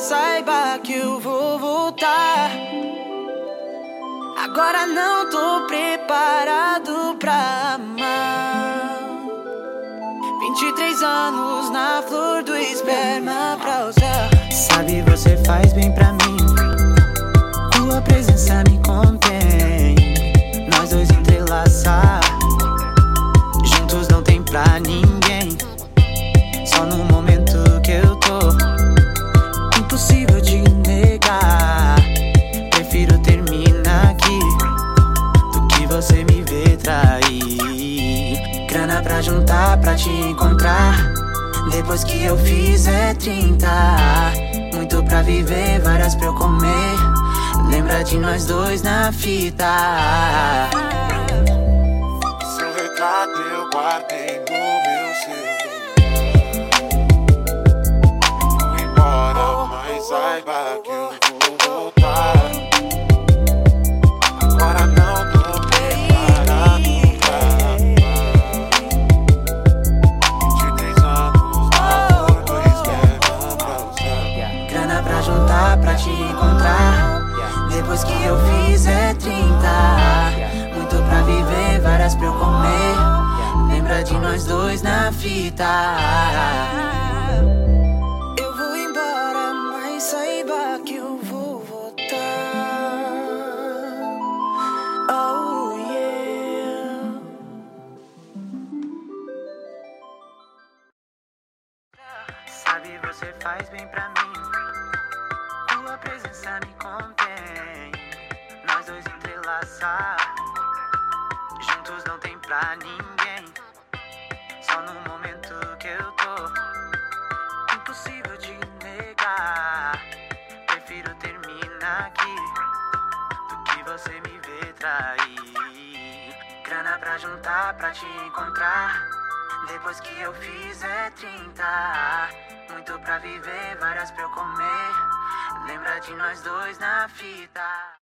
saiba que eu vou voltar. Agora não tô preparado pra amar. 23 anos na flor do esperma pra usar. Sabe, você faz bem pra mim. Tua presença me contém. Nós dois entrelaçar. Juntos não tem pra ninguém. Só no juntar, pra te encontrar. Depois que eu fizer 30 Muito pra viver, várias pra eu comer. Lembra de nós dois na fita juntar, pra te encontrar Depois que eu fizer 30 Muito pra viver, várias pra eu comer Lembra de nós dois na fita Eu vou embora, mas saiba que eu vou voltar. Oh yeah. Sabe, você faz bem pra mim. Tua presença me contém. Nós dois entrelaçar. Juntos não tem pra ninguém. Só no momento que eu tô. Impossível de negar. Prefiro terminar aqui do que você me ver trair. Grana pra juntar, pra te encontrar. Depois que eu fizer 30 Muito pra viver, várias pra eu comer Lembra de nós dois na fita